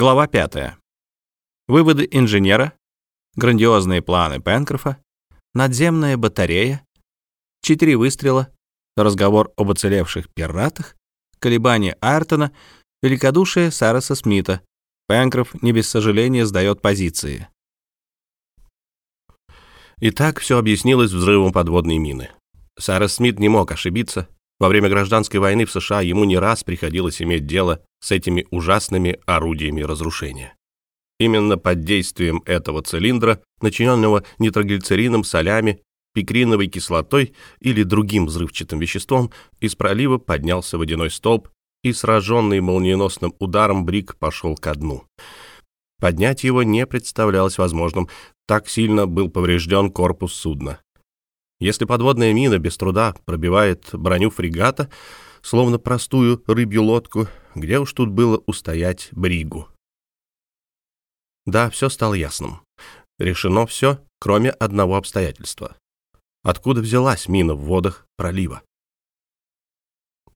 Глава 5. Выводы инженера, грандиозные планы Пенкрофа, надземная батарея, четыре выстрела, разговор об оцелевших пиратах, колебания Айртона, великодушие Сареса Смита. Пенкроф не без сожаления сдает позиции. Итак, все объяснилось взрывом подводной мины. Сарес Смит не мог ошибиться. Во время гражданской войны в США ему не раз приходилось иметь дело с этими ужасными орудиями разрушения. Именно под действием этого цилиндра, начиненного нитроглицерином, солями, пикриновой кислотой или другим взрывчатым веществом, из пролива поднялся водяной столб, и сраженный молниеносным ударом Брик пошел ко дну. Поднять его не представлялось возможным, так сильно был поврежден корпус судна. Если подводная мина без труда пробивает броню фрегата, словно простую рыбью лодку, где уж тут было устоять Бригу? Да, все стало ясным. Решено все, кроме одного обстоятельства. Откуда взялась мина в водах пролива?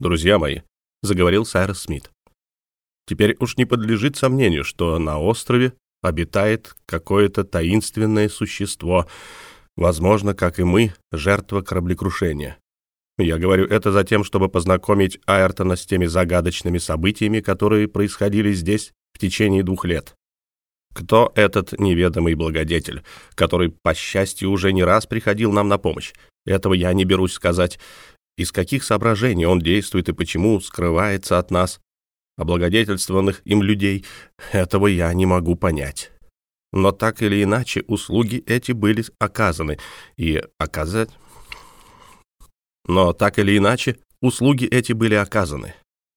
«Друзья мои», — заговорил Сайрос Смит, — «теперь уж не подлежит сомнению, что на острове обитает какое-то таинственное существо, возможно, как и мы, жертва кораблекрушения. Я говорю это за тем, чтобы познакомить Айртона с теми загадочными событиями, которые происходили здесь в течение двух лет. Кто этот неведомый благодетель, который, по счастью, уже не раз приходил нам на помощь? Этого я не берусь сказать. Из каких соображений он действует и почему скрывается от нас, облагодетельствованных им людей, этого я не могу понять. Но так или иначе услуги эти были оказаны, и оказать... Но так или иначе услуги эти были оказаны,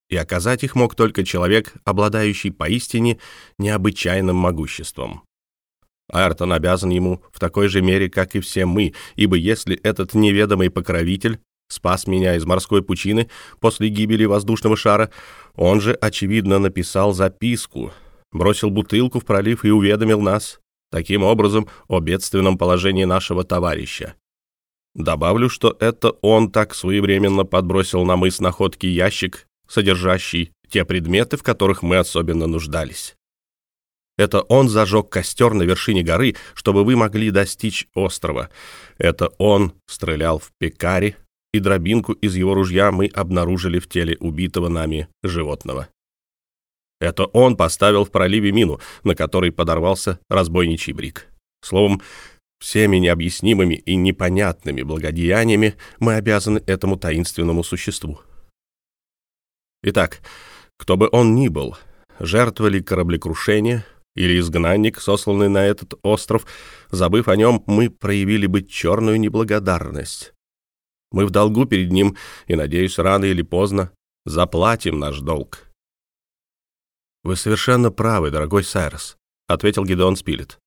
и оказать их мог только человек, обладающий поистине необычайным могуществом. Айртон обязан ему в такой же мере, как и все мы, ибо если этот неведомый покровитель спас меня из морской пучины после гибели воздушного шара, он же, очевидно, написал записку, бросил бутылку в пролив и уведомил нас, таким образом, о бедственном положении нашего товарища. Добавлю, что это он так своевременно подбросил на мыс находки ящик содержащий те предметы, в которых мы особенно нуждались. Это он зажег костер на вершине горы, чтобы вы могли достичь острова. Это он стрелял в пекаре, и дробинку из его ружья мы обнаружили в теле убитого нами животного. Это он поставил в проливе мину, на которой подорвался разбойничий брик. Словом, всеми необъяснимыми и непонятными благодеяниями мы обязаны этому таинственному существу. Итак, кто бы он ни был, жертва ли кораблекрушения или изгнанник, сосланный на этот остров, забыв о нем, мы проявили бы черную неблагодарность. Мы в долгу перед ним, и, надеюсь, рано или поздно заплатим наш долг. «Вы совершенно правы, дорогой Сайрос», — ответил Гидеон Спилет.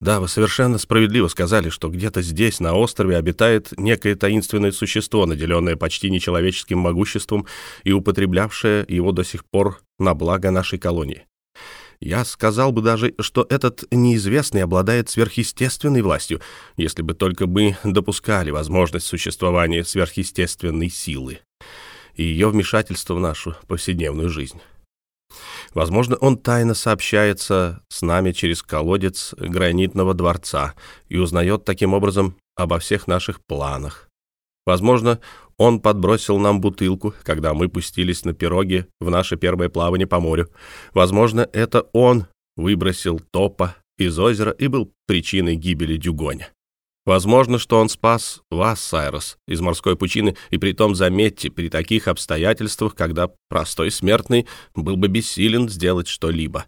Да, вы совершенно справедливо сказали, что где-то здесь, на острове, обитает некое таинственное существо, наделенное почти нечеловеческим могуществом и употреблявшее его до сих пор на благо нашей колонии. Я сказал бы даже, что этот неизвестный обладает сверхъестественной властью, если бы только мы допускали возможность существования сверхъестественной силы и ее вмешательства в нашу повседневную жизнь. Возможно, он тайно сообщается с нами через колодец гранитного дворца и узнает таким образом обо всех наших планах. Возможно, он подбросил нам бутылку, когда мы пустились на пироги в наше первое плавание по морю. Возможно, это он выбросил топа из озера и был причиной гибели Дюгоня. Возможно, что он спас вас, Сайрос, из морской пучины, и притом, заметьте, при таких обстоятельствах, когда простой смертный был бы бессилен сделать что-либо.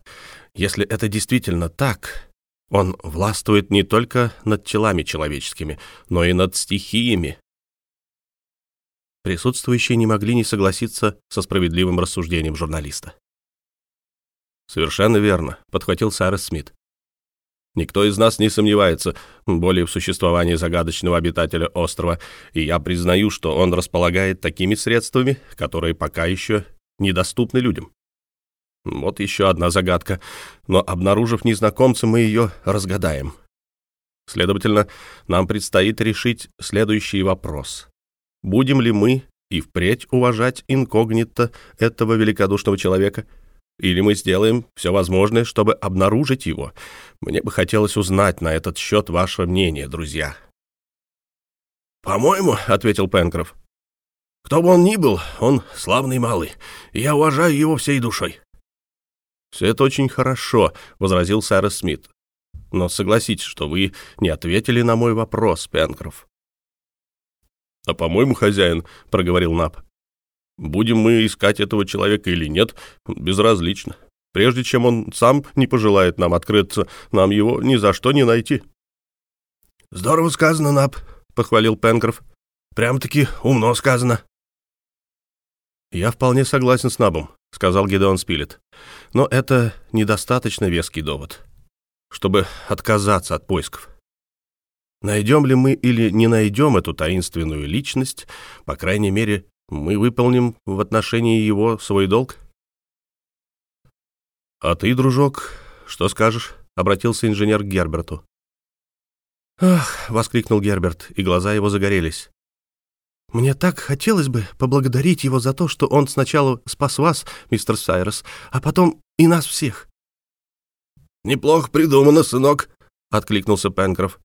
Если это действительно так, он властвует не только над телами человеческими, но и над стихиями. Присутствующие не могли не согласиться со справедливым рассуждением журналиста. «Совершенно верно», — подхватил Сайрос Смит. Никто из нас не сомневается более в существовании загадочного обитателя острова, и я признаю, что он располагает такими средствами, которые пока еще недоступны людям. Вот еще одна загадка, но, обнаружив незнакомца, мы ее разгадаем. Следовательно, нам предстоит решить следующий вопрос. Будем ли мы и впредь уважать инкогнито этого великодушного человека, или мы сделаем все возможное, чтобы обнаружить его. Мне бы хотелось узнать на этот счет ваше мнение, друзья». «По-моему», — ответил Пенкроф, — «кто бы он ни был, он славный малый, я уважаю его всей душой». «Все это очень хорошо», — возразил Сайрес Смит. «Но согласитесь, что вы не ответили на мой вопрос, Пенкроф». «А, по-моему, хозяин», — проговорил Нап, — «будем мы искать этого человека или нет, безразлично. Прежде чем он сам не пожелает нам открыться, нам его ни за что не найти». «Здорово сказано, Нап», — похвалил Пенкроф. «Прям-таки умно сказано». «Я вполне согласен с Набом», — сказал Гедеон Спилет. «Но это недостаточно веский довод, чтобы отказаться от поисков. Найдем ли мы или не найдем эту таинственную личность, по крайней мере, мы выполним в отношении его свой долг». «А ты, дружок, что скажешь?» — обратился инженер к Герберту. «Ах!» — воскликнул Герберт, и глаза его загорелись. Мне так хотелось бы поблагодарить его за то, что он сначала спас вас, мистер Сайрос, а потом и нас всех». «Неплохо придумано, сынок», — откликнулся Пенкроф.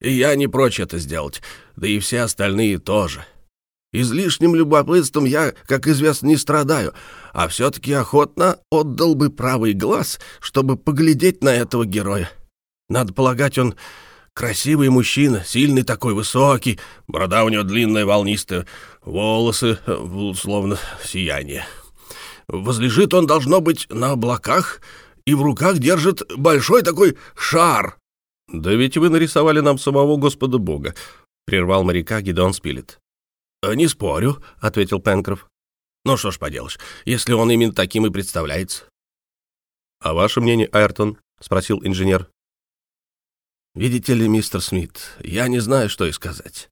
«И я не прочь это сделать, да и все остальные тоже. Излишним любопытством я, как известно, не страдаю, а все-таки охотно отдал бы правый глаз, чтобы поглядеть на этого героя. Надо полагать, он Красивый мужчина, сильный такой, высокий, борода у него длинная, волнистая, волосы, э, словно сияние. Возлежит он, должно быть, на облаках, и в руках держит большой такой шар. «Да ведь вы нарисовали нам самого Господа Бога», — прервал моряка Гидеон Спилет. «Э, «Не спорю», — ответил Пенкроф. «Ну что ж поделаешь, если он именно таким и представляется». «А ваше мнение, Айртон?» — спросил инженер. Видите ли, мистер Смит, я не знаю, что и сказать.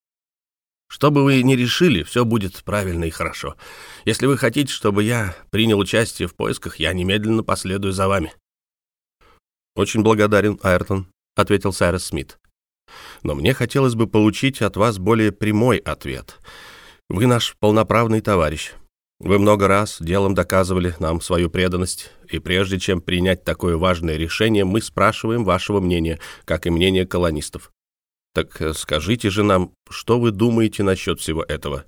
Что бы вы ни решили, все будет правильно и хорошо. Если вы хотите, чтобы я принял участие в поисках, я немедленно последую за вами». «Очень благодарен, Айртон», — ответил Сайрес Смит. «Но мне хотелось бы получить от вас более прямой ответ. Вы наш полноправный товарищ. Вы много раз делом доказывали нам свою преданность, и прежде чем принять такое важное решение, мы спрашиваем вашего мнения, как и мнения колонистов. Так э, скажите же нам, что вы думаете насчет всего этого?»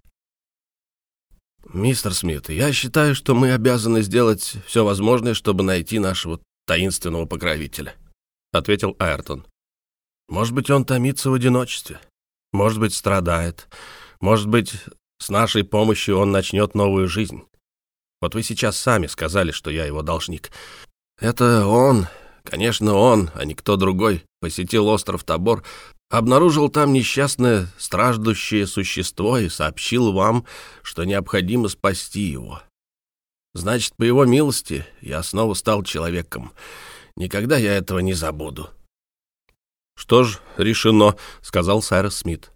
«Мистер Смит, я считаю, что мы обязаны сделать все возможное, чтобы найти нашего таинственного покровителя», — ответил Айртон. «Может быть, он томится в одиночестве, может быть, страдает, может быть, с нашей помощью он начнет новую жизнь. Вот вы сейчас сами сказали, что я его должник. Это он, конечно, он, а не кто другой, посетил остров Тобор, обнаружил там несчастное, страждущее существо и сообщил вам, что необходимо спасти его. Значит, по его милости я снова стал человеком. Никогда я этого не забуду. «Что ж, решено», — сказал Сайрос Смит.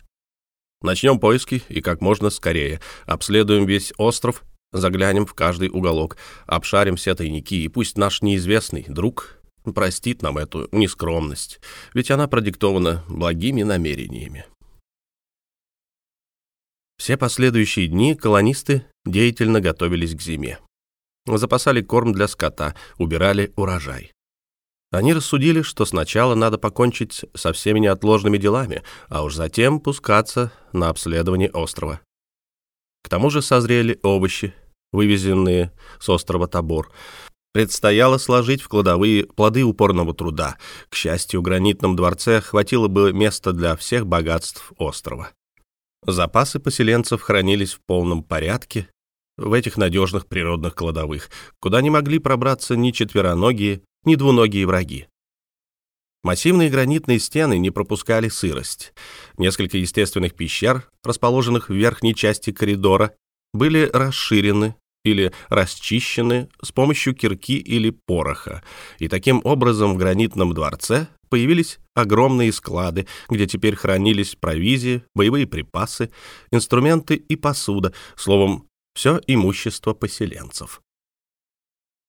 Начнем поиски и как можно скорее. Обследуем весь остров, заглянем в каждый уголок, обшарим все тайники, и пусть наш неизвестный друг простит нам эту нескромность, ведь она продиктована благими намерениями. Все последующие дни колонисты деятельно готовились к зиме. Запасали корм для скота, убирали урожай. Они рассудили, что сначала надо покончить со всеми неотложными делами, а уж затем пускаться на обследование острова. К тому же созрели овощи, вывезенные с острова Тобор. Предстояло сложить в кладовые плоды упорного труда. К счастью, в гранитном дворце хватило бы места для всех богатств острова. Запасы поселенцев хранились в полном порядке в этих надежных природных кладовых, куда не могли пробраться ни четвероногие, ни двуногие враги. Массивные гранитные стены не пропускали сырость. Несколько естественных пещер, расположенных в верхней части коридора, были расширены или расчищены с помощью кирки или пороха, и таким образом в гранитном дворце появились огромные склады, где теперь хранились провизии, боевые припасы, инструменты и посуда, словом, все имущество поселенцев.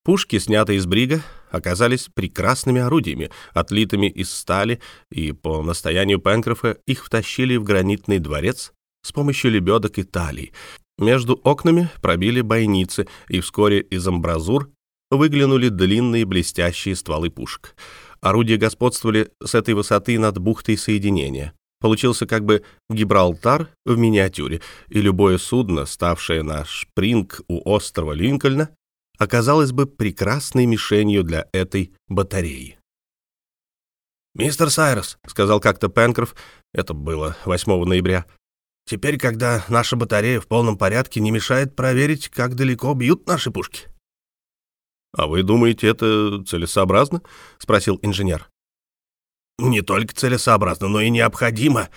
Пушки, снятые из брига, оказались прекрасными орудиями, отлитыми из стали, и по настоянию Пенкрофа их втащили в гранитный дворец с помощью лебедок и талий. Между окнами пробили бойницы, и вскоре из амбразур выглянули длинные блестящие стволы пушек. Орудия господствовали с этой высоты над бухтой соединения. Получился как бы Гибралтар в миниатюре, и любое судно, ставшее на шпринг у острова Линкольна, оказалось бы прекрасной мишенью для этой батареи. «Мистер Сайрос», — сказал как-то Пенкроф, это было 8 ноября, «теперь, когда наша батарея в полном порядке, не мешает проверить, как далеко бьют наши пушки». «А вы думаете, это целесообразно?» — спросил инженер. Не только целесообразно, но и необходимо.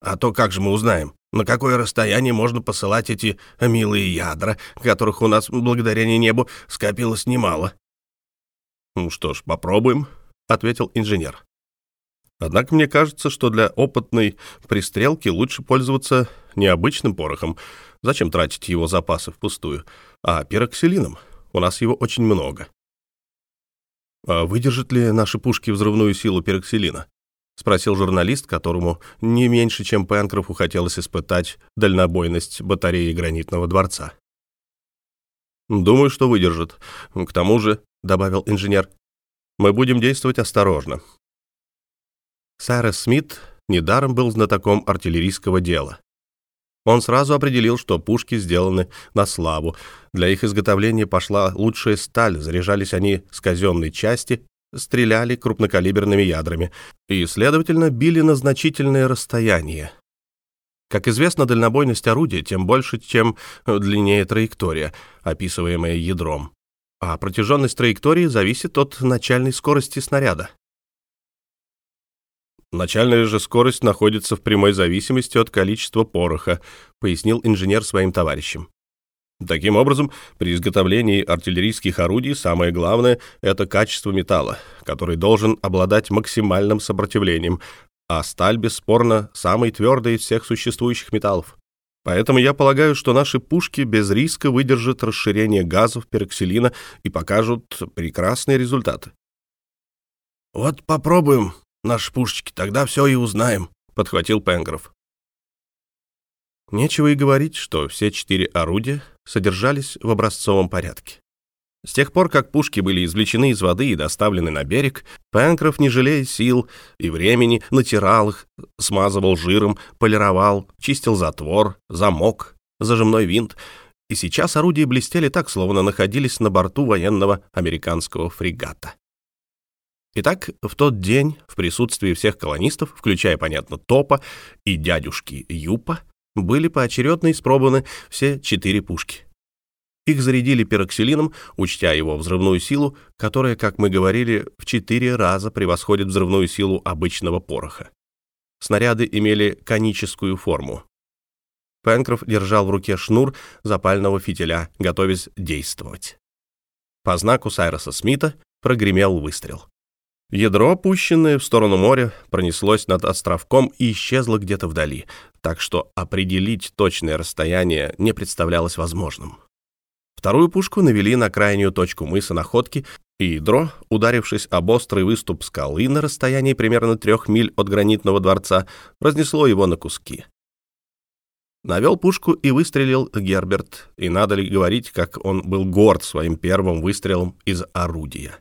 А то как же мы узнаем, на какое расстояние можно посылать эти милые ядра, которых у нас, благодаря небу, скопилось немало? «Ну что ж, попробуем», — ответил инженер. «Однако мне кажется, что для опытной пристрелки лучше пользоваться необычным порохом. Зачем тратить его запасы впустую? А пироксилином? У нас его очень много». «А выдержат ли наши пушки взрывную силу пероксилина?» — спросил журналист, которому не меньше, чем Пенкрофу хотелось испытать дальнобойность батареи гранитного дворца. «Думаю, что выдержит. К тому же», — добавил инженер, — «мы будем действовать осторожно». Сайрес Смит недаром был знатоком артиллерийского дела. Он сразу определил, что пушки сделаны на славу. Для их изготовления пошла лучшая сталь, заряжались они с казенной части, стреляли крупнокалиберными ядрами и, следовательно, били на значительное расстояние. Как известно, дальнобойность орудия тем больше, чем длиннее траектория, описываемая ядром. А протяженность траектории зависит от начальной скорости снаряда. Начальная же скорость находится в прямой зависимости от количества пороха, пояснил инженер своим товарищам. Таким образом, при изготовлении артиллерийских орудий самое главное — это качество металла, который должен обладать максимальным сопротивлением, а сталь, бесспорно, самый твердый из всех существующих металлов. Поэтому я полагаю, что наши пушки без риска выдержат расширение газов пероксилина и покажут прекрасные результаты. «Вот попробуем наши пушечки, тогда все и узнаем», — подхватил Пенгров. Нечего и говорить, что все четыре орудия содержались в образцовом порядке. С тех пор, как пушки были извлечены из воды и доставлены на берег, Пенкроф, не жалея сил и времени, натирал их, смазывал жиром, полировал, чистил затвор, замок, зажимной винт, и сейчас орудия блестели так, словно находились на борту военного американского фрегата. Итак, в тот день, в присутствии всех колонистов, включая, понятно, Топа и дядюшки Юпа, были поочередно испробованы все четыре пушки. Их зарядили пероксилином, учтя его взрывную силу, которая, как мы говорили, в четыре раза превосходит взрывную силу обычного пороха. Снаряды имели коническую форму. Пенкроф держал в руке шнур запального фитиля, готовясь действовать. По знаку Сайроса Смита прогремел выстрел. Ядро, опущенное в сторону моря, пронеслось над островком и исчезло где-то вдали, так что определить точное расстояние не представлялось возможным. Вторую пушку навели на крайнюю точку мыса Находки, и ядро, ударившись об острый выступ скалы на расстоянии примерно трех миль от гранитного дворца, разнесло его на куски. Навел пушку и выстрелил Герберт, и надо ли говорить, как он был горд своим первым выстрелом из орудия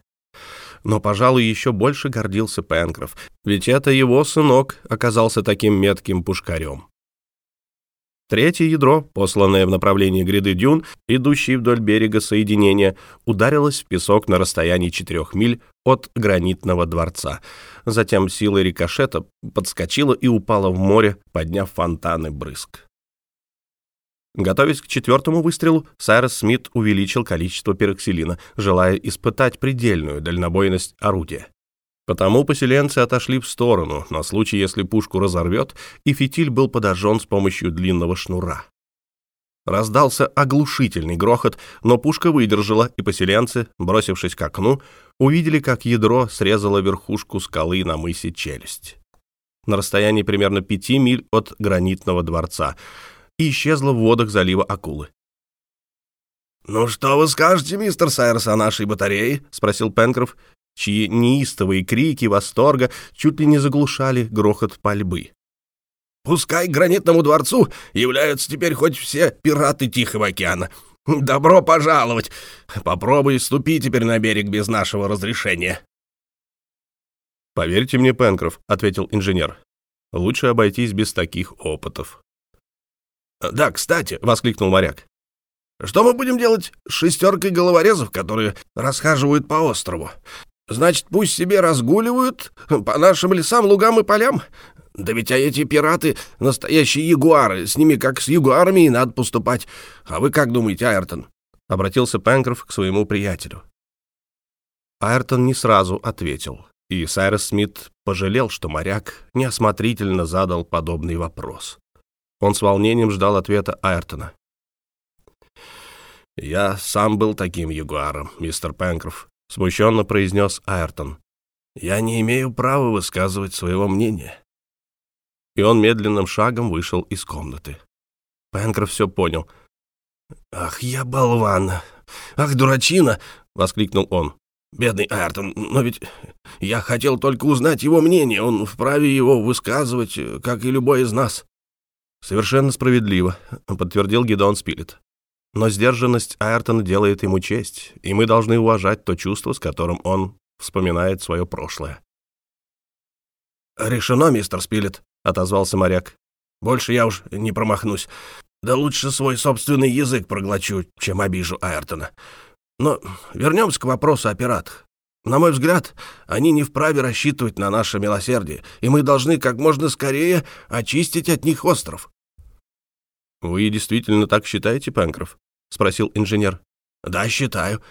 но, пожалуй, еще больше гордился Пенкроф, ведь это его сынок оказался таким метким пушкарем. Третье ядро, посланное в направлении гряды дюн, идущей вдоль берега соединения, ударилось в песок на расстоянии четырех миль от гранитного дворца. Затем силой рикошета подскочила и упала в море, подняв фонтаны брызг. Готовясь к четвертому выстрелу, Сайрос Смит увеличил количество пероксилина, желая испытать предельную дальнобойность орудия. Потому поселенцы отошли в сторону, на случай, если пушку разорвет, и фитиль был подожжен с помощью длинного шнура. Раздался оглушительный грохот, но пушка выдержала, и поселенцы, бросившись к окну, увидели, как ядро срезало верхушку скалы на мысе Челюсть. На расстоянии примерно пяти миль от гранитного дворца — и исчезла в водах залива акулы. «Ну что вы скажете, мистер Сайрс, о нашей батарее?» — спросил Пенкроф, чьи неистовые крики восторга чуть ли не заглушали грохот пальбы. «Пускай гранитному дворцу являются теперь хоть все пираты Тихого океана. «Добро пожаловать! Попробуй ступи теперь на берег без нашего разрешения». «Поверьте мне, Пенкроф», — ответил инженер. «Лучше обойтись без таких опытов». «Да, кстати», — воскликнул моряк. «Что мы будем делать с шестеркой головорезов, которые расхаживают по острову? Значит, пусть себе разгуливают по нашим лесам, лугам и полям. Да ведь а эти пираты — настоящие ягуары, с ними как с ягуарами и надо поступать. А вы как думаете, Айртон?» — обратился Пенкроф к своему приятелю. Айртон не сразу ответил, и Сайрос Смит пожалел, что моряк неосмотрительно задал подобный вопрос. Он с волнением ждал ответа Айртона. «Я сам был таким ягуаром, мистер Пенкроф», — смущенно произнес Айртон. «Я не имею права высказывать своего мнения». И он медленным шагом вышел из комнаты. Пенкроф все понял. «Ах, я болван! Ах, дурачина!» — воскликнул он. «Бедный Айртон, но ведь я хотел только узнать его мнение. Он вправе его высказывать, как и любой из нас». «Совершенно справедливо», — подтвердил Гидеон Спилет. «Но сдержанность Айртона делает ему честь, и мы должны уважать то чувство, с которым он вспоминает свое прошлое». «Решено, мистер Спилет», — отозвался моряк. «Больше я уж не промахнусь. Да лучше свой собственный язык проглочу, чем обижу Айртона. Но вернемся к вопросу о пиратах. На мой взгляд, они не вправе рассчитывать на наше милосердие, и мы должны как можно скорее очистить от них остров». «Вы действительно так считаете, Пенкроф?» — спросил инженер. «Да, считаю».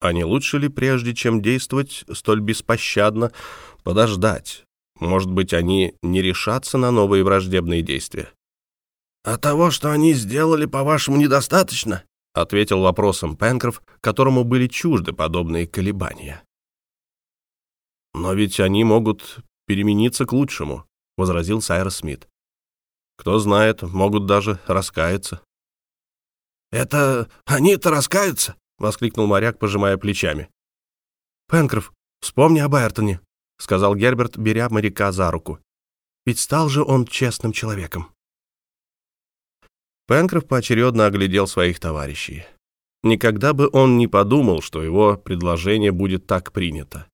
«А не лучше ли, прежде чем действовать столь беспощадно, подождать? Может быть, они не решатся на новые враждебные действия?» «А того, что они сделали, по-вашему, недостаточно?» — ответил вопросом Пенкроф, которому были чужды подобные колебания. «Но ведь они могут перемениться к лучшему», — возразил Сайрос Смит. «Кто знает, могут даже раскаяться». «Это они-то раскаются?» — воскликнул моряк, пожимая плечами. «Пенкроф, вспомни об Айртоне», — сказал Герберт, беря моряка за руку. «Ведь стал же он честным человеком». Пенкроф поочередно оглядел своих товарищей. Никогда бы он не подумал, что его предложение будет так принято.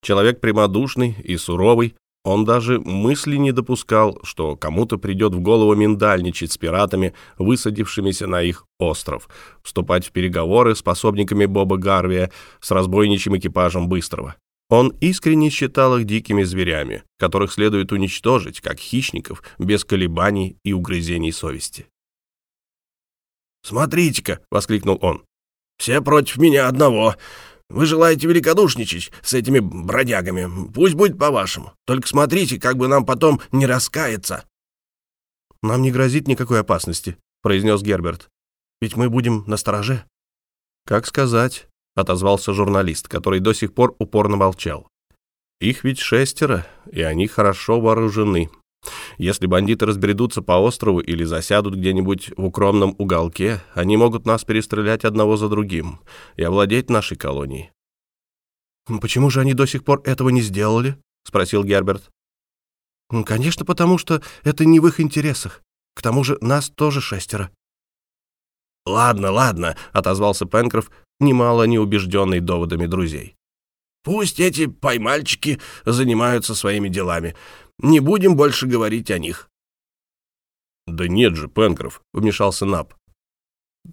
Человек прямодушный и суровый, он даже мысли не допускал, что кому-то придет в голову миндальничать с пиратами, высадившимися на их остров, вступать в переговоры с пособниками Боба Гарвия, с разбойничьим экипажем Быстрого. Он искренне считал их дикими зверями, которых следует уничтожить, как хищников, без колебаний и угрызений совести. «Смотрите-ка!» — воскликнул он. «Все против меня одного. Вы желаете великодушничать с этими бродягами. Пусть будет по-вашему. Только смотрите, как бы нам потом не раскаяться». «Нам не грозит никакой опасности», — произнес Герберт. «Ведь мы будем на стороже». «Как сказать?» — отозвался журналист, который до сих пор упорно молчал. «Их ведь шестеро, и они хорошо вооружены. Если бандиты разбредутся по острову или засядут где-нибудь в укромном уголке, они могут нас перестрелять одного за другим и овладеть нашей колонией. «Почему же они до сих пор этого не сделали?» — спросил Герберт. «Конечно, потому что это не в их интересах. К тому же нас тоже шестеро». «Ладно, ладно», — отозвался Пенкроф, немало неубежденный доводами друзей. «Пусть эти поймальчики занимаются своими делами. Не будем больше говорить о них». «Да нет же, Пенкроф», — вмешался Нап.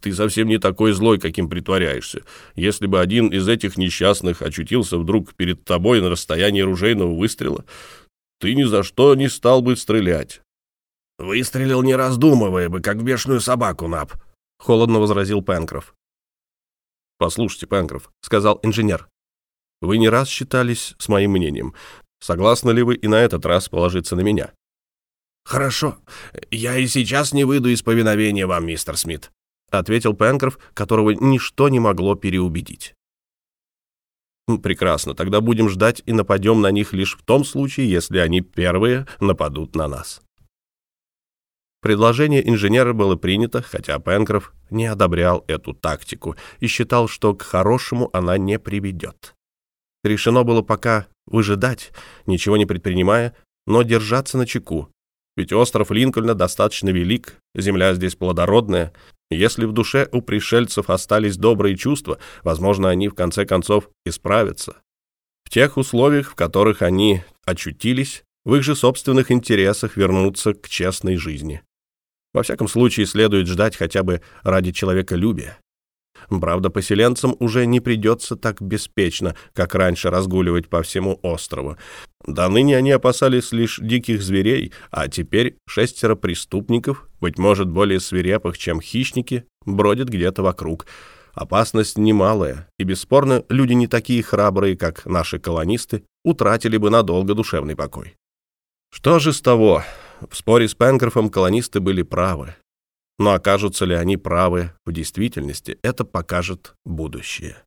«Ты совсем не такой злой, каким притворяешься. Если бы один из этих несчастных очутился вдруг перед тобой на расстоянии ружейного выстрела, ты ни за что не стал бы стрелять». «Выстрелил, не раздумывая бы, как в бешеную собаку, Нап», — холодно возразил Пенкроф. «Послушайте, Пенкроф», — сказал инженер, — «вы не раз считались с моим мнением. Согласны ли вы и на этот раз положиться на меня?» «Хорошо. Я и сейчас не выйду из повиновения вам, мистер Смит», ответил Пенкроф, которого ничто не могло переубедить. «Прекрасно. Тогда будем ждать и нападем на них лишь в том случае, если они первые нападут на нас». Предложение инженера было принято, хотя Пенкроф не одобрял эту тактику и считал, что к хорошему она не приведет. Решено было пока выжидать, ничего не предпринимая, но держаться на чеку. Ведь остров Линкольна достаточно велик, земля здесь плодородная. Если в душе у пришельцев остались добрые чувства, возможно, они в конце концов исправятся. В тех условиях, в которых они очутились, в их же собственных интересах вернуться к честной жизни. Во всяком случае, следует ждать хотя бы ради человеколюбия. Правда, поселенцам уже не придется так беспечно, как раньше, разгуливать по всему острову. До ныне они опасались лишь диких зверей, а теперь шестеро преступников, быть может, более свирепых, чем хищники, бродят где-то вокруг. Опасность немалая, и, бесспорно, люди не такие храбрые, как наши колонисты, утратили бы надолго душевный покой. Что же с того? В споре с Пенкрофом колонисты были правы. Но окажутся ли они правы в действительности, это покажет будущее.